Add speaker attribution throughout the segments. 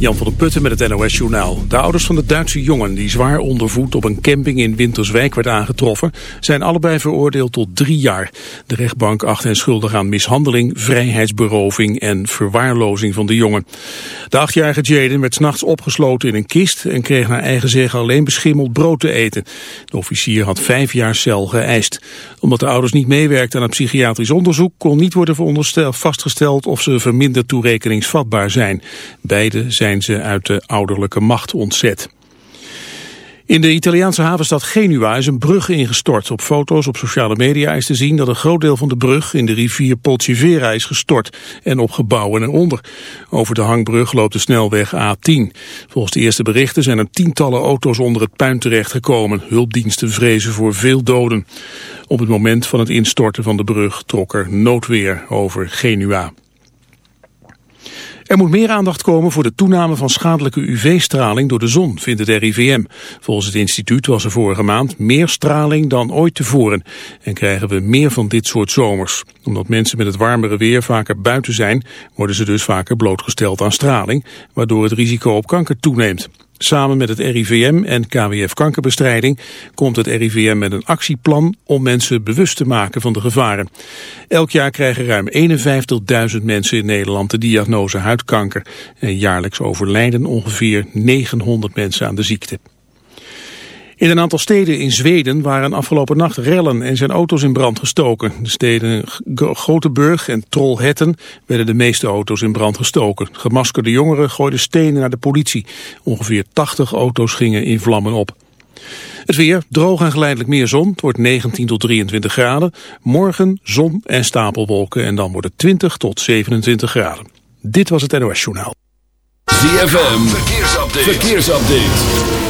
Speaker 1: Jan van der Putten met het NOS-journaal. De ouders van de Duitse jongen die zwaar ondervoed op een camping in Winterswijk werd aangetroffen... zijn allebei veroordeeld tot drie jaar. De rechtbank acht hen schuldig aan mishandeling, vrijheidsberoving en verwaarlozing van de jongen. De achtjarige Jaden werd s'nachts opgesloten in een kist... en kreeg naar eigen zeggen alleen beschimmeld brood te eten. De officier had vijf jaar cel geëist. Omdat de ouders niet meewerkten aan het psychiatrisch onderzoek... kon niet worden vastgesteld of ze verminderd toerekeningsvatbaar zijn. Beide zijn zijn ze uit de ouderlijke macht ontzet. In de Italiaanse havenstad Genua is een brug ingestort. Op foto's op sociale media is te zien dat een groot deel van de brug in de rivier Polcivera is gestort en op gebouwen eronder. Over de hangbrug loopt de snelweg A10. Volgens de eerste berichten zijn er tientallen auto's onder het puin terechtgekomen. Hulpdiensten vrezen voor veel doden. Op het moment van het instorten van de brug trok er noodweer over Genua. Er moet meer aandacht komen voor de toename van schadelijke UV-straling door de zon, vindt het RIVM. Volgens het instituut was er vorige maand meer straling dan ooit tevoren. En krijgen we meer van dit soort zomers. Omdat mensen met het warmere weer vaker buiten zijn, worden ze dus vaker blootgesteld aan straling, waardoor het risico op kanker toeneemt. Samen met het RIVM en KWF Kankerbestrijding komt het RIVM met een actieplan om mensen bewust te maken van de gevaren. Elk jaar krijgen ruim 51.000 mensen in Nederland de diagnose huidkanker. En jaarlijks overlijden ongeveer 900 mensen aan de ziekte. In een aantal steden in Zweden waren afgelopen nacht rellen en zijn auto's in brand gestoken. De steden Gothenburg en Trollhättan werden de meeste auto's in brand gestoken. Gemaskerde jongeren gooiden stenen naar de politie. Ongeveer 80 auto's gingen in vlammen op. Het weer, droog en geleidelijk meer zon. Het wordt 19 tot 23 graden. Morgen zon en stapelwolken en dan wordt het 20 tot 27 graden. Dit was het NOS Journaal.
Speaker 2: ZFM, verkeersupdate. verkeersupdate.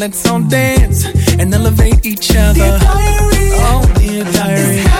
Speaker 3: let's all dance and elevate each other. Oh, dear
Speaker 4: diary.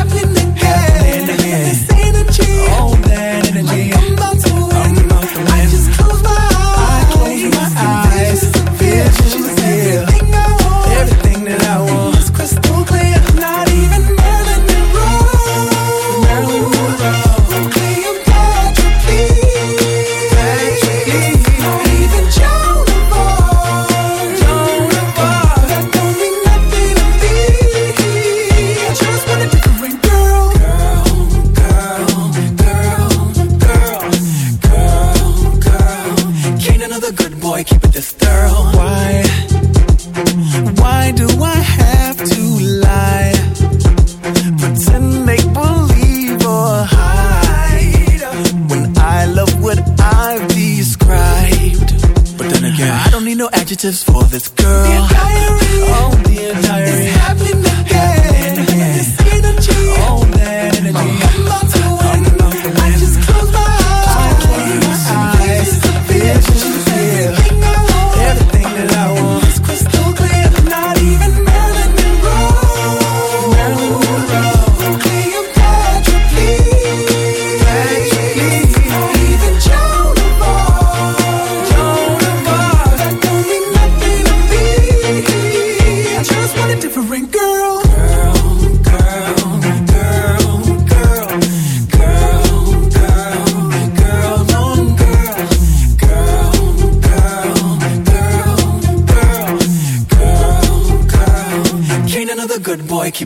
Speaker 4: Just for this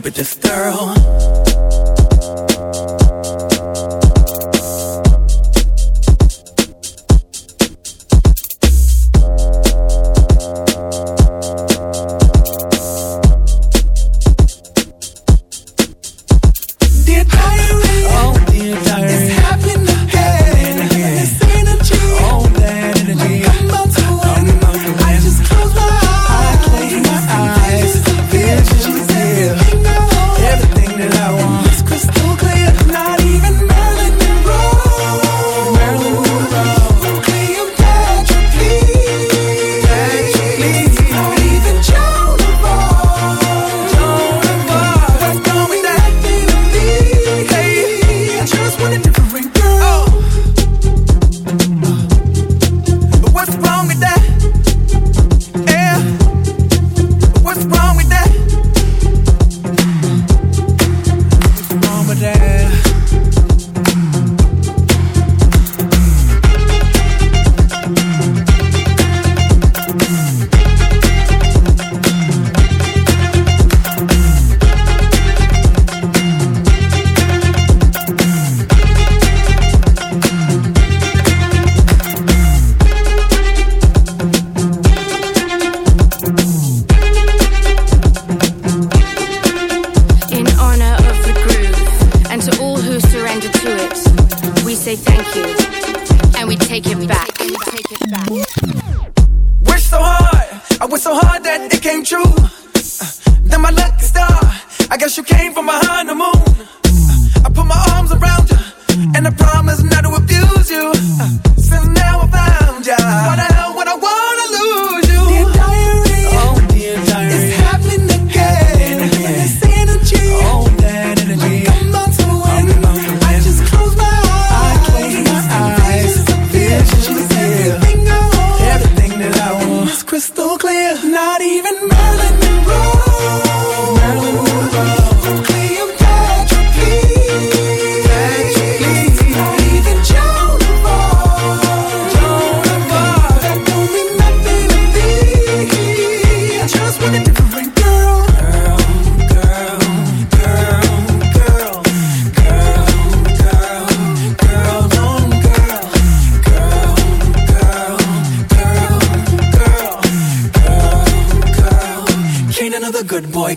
Speaker 4: but just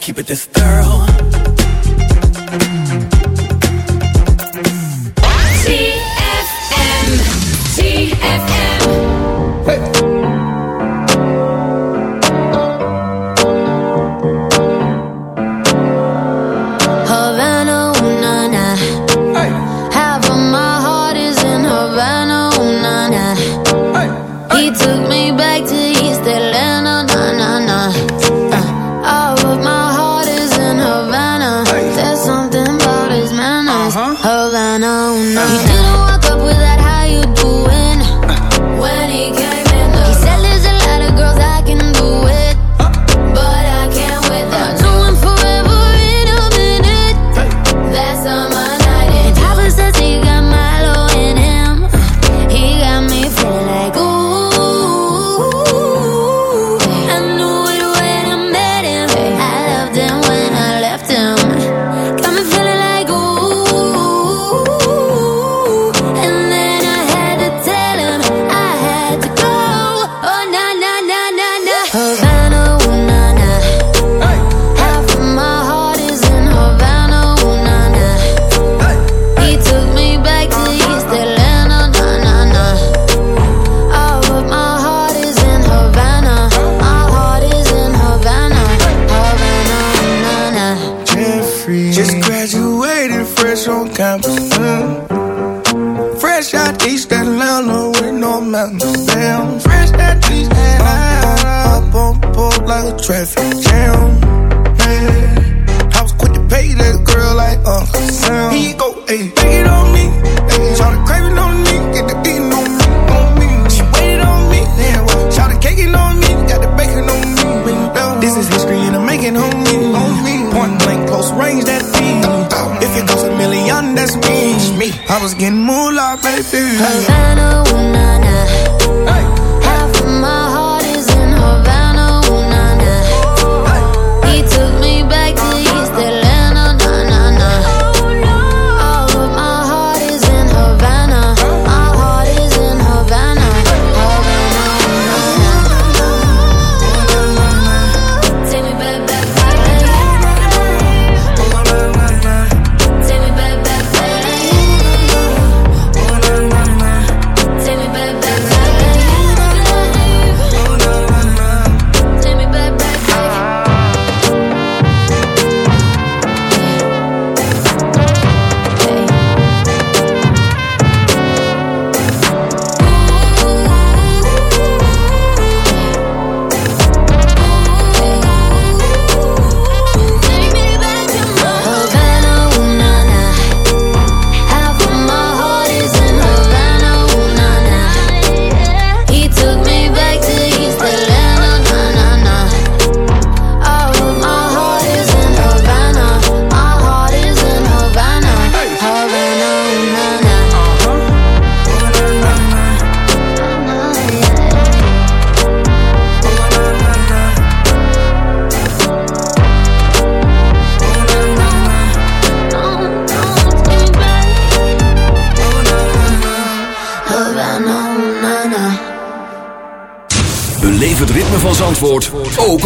Speaker 4: keep it
Speaker 2: this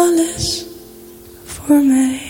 Speaker 5: Alles voor mij.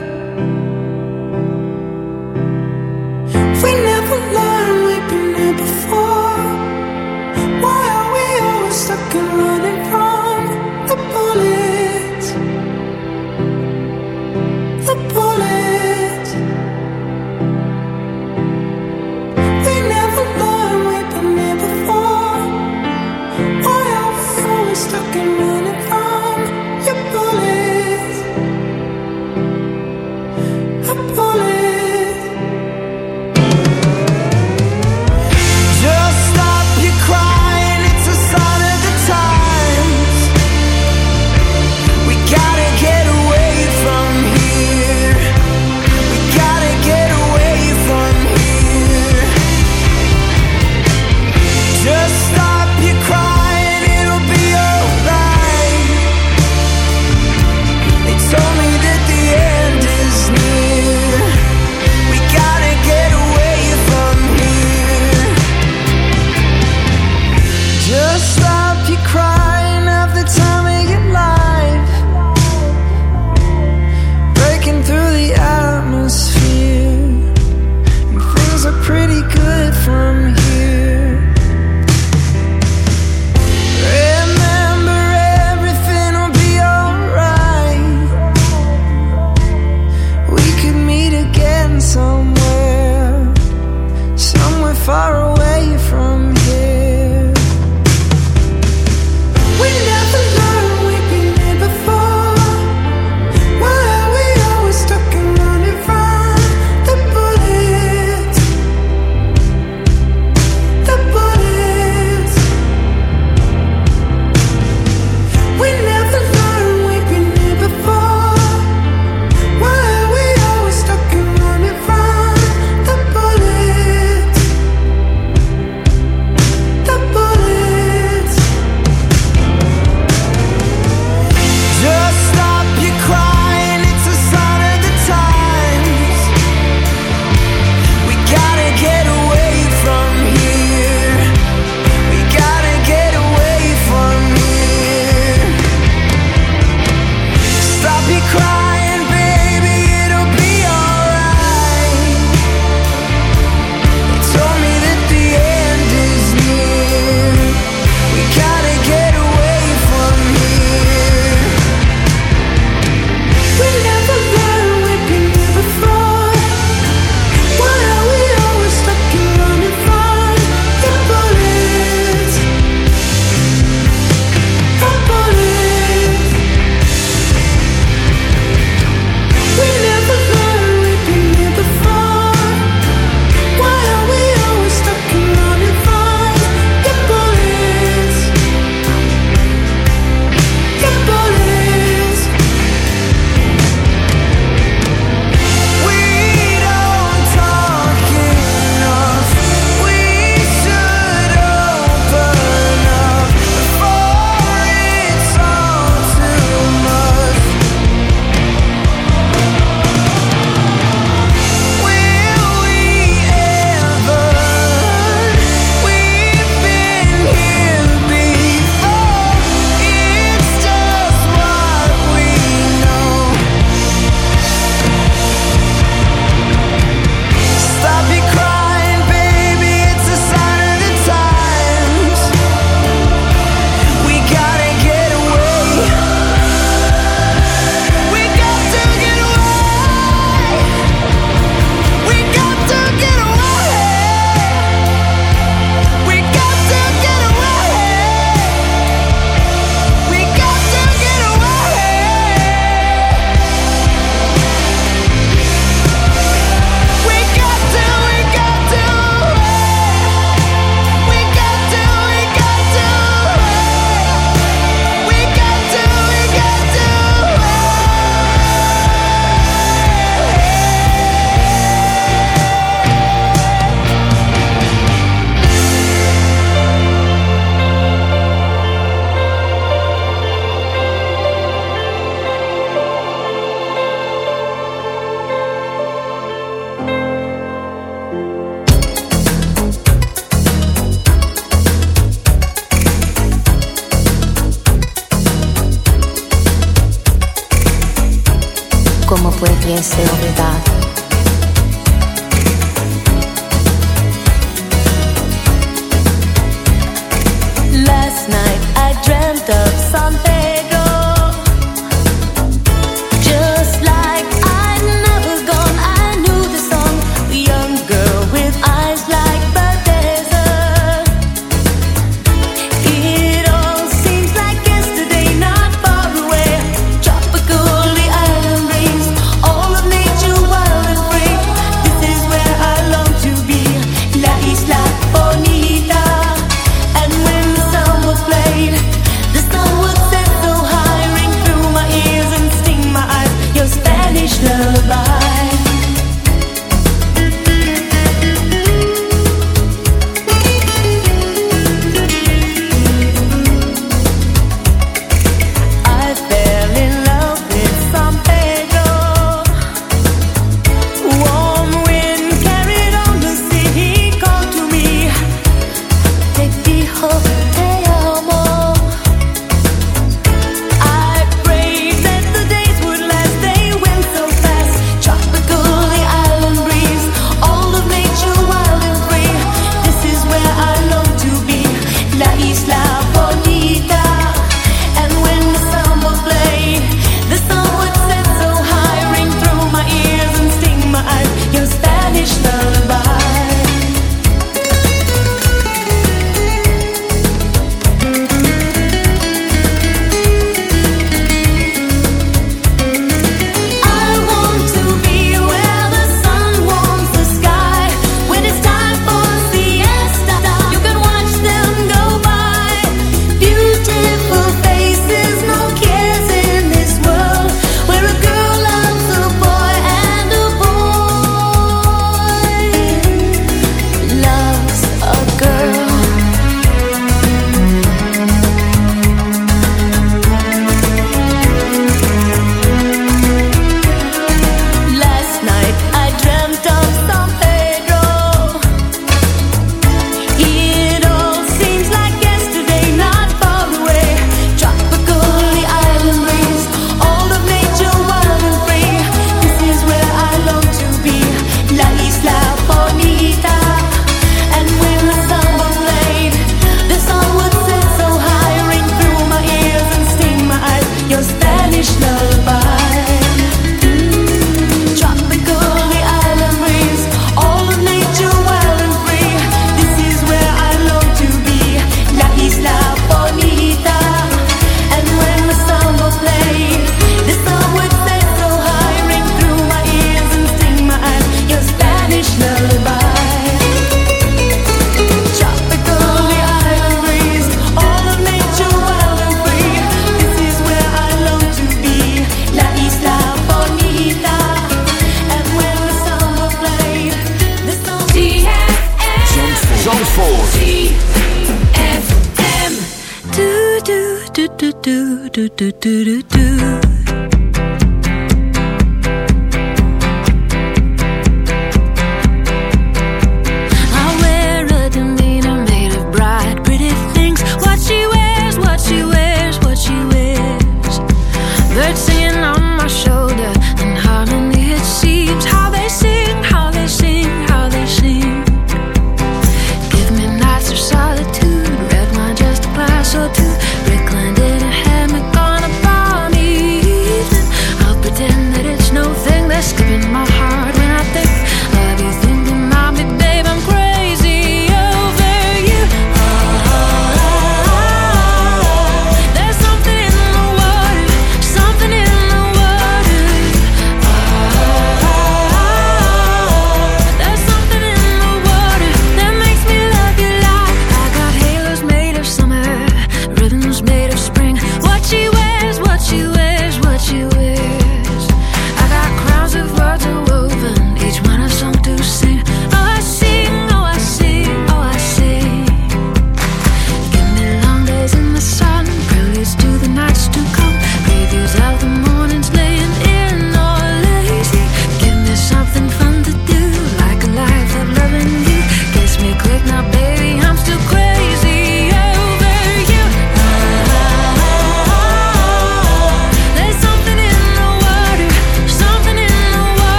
Speaker 3: deseo olvidar.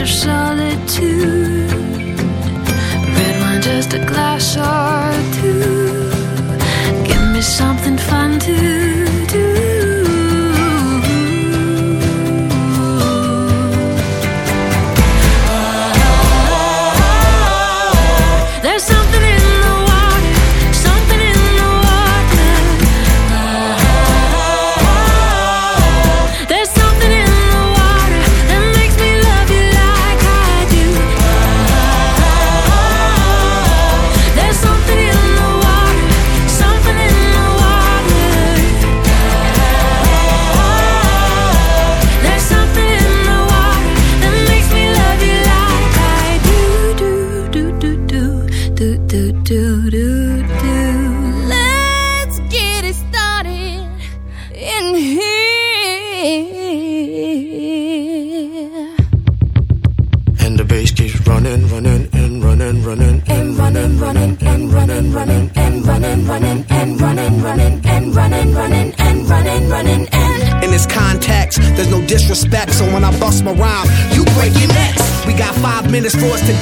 Speaker 3: of solitude. Red wine, just a glass of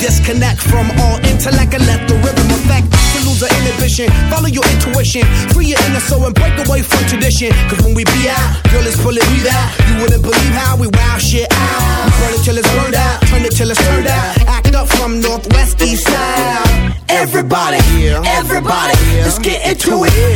Speaker 6: disconnect from all intellect and let the rhythm affect to lose the inhibition. Follow your intuition, free your inner soul and break away from tradition. Cause when we be out, girl, it's pulling me out. You wouldn't believe how we wow shit out. We burn it till it's burned out, turn it till it's turned out. Act up from northwest east side. Everybody, everybody, let's get into it.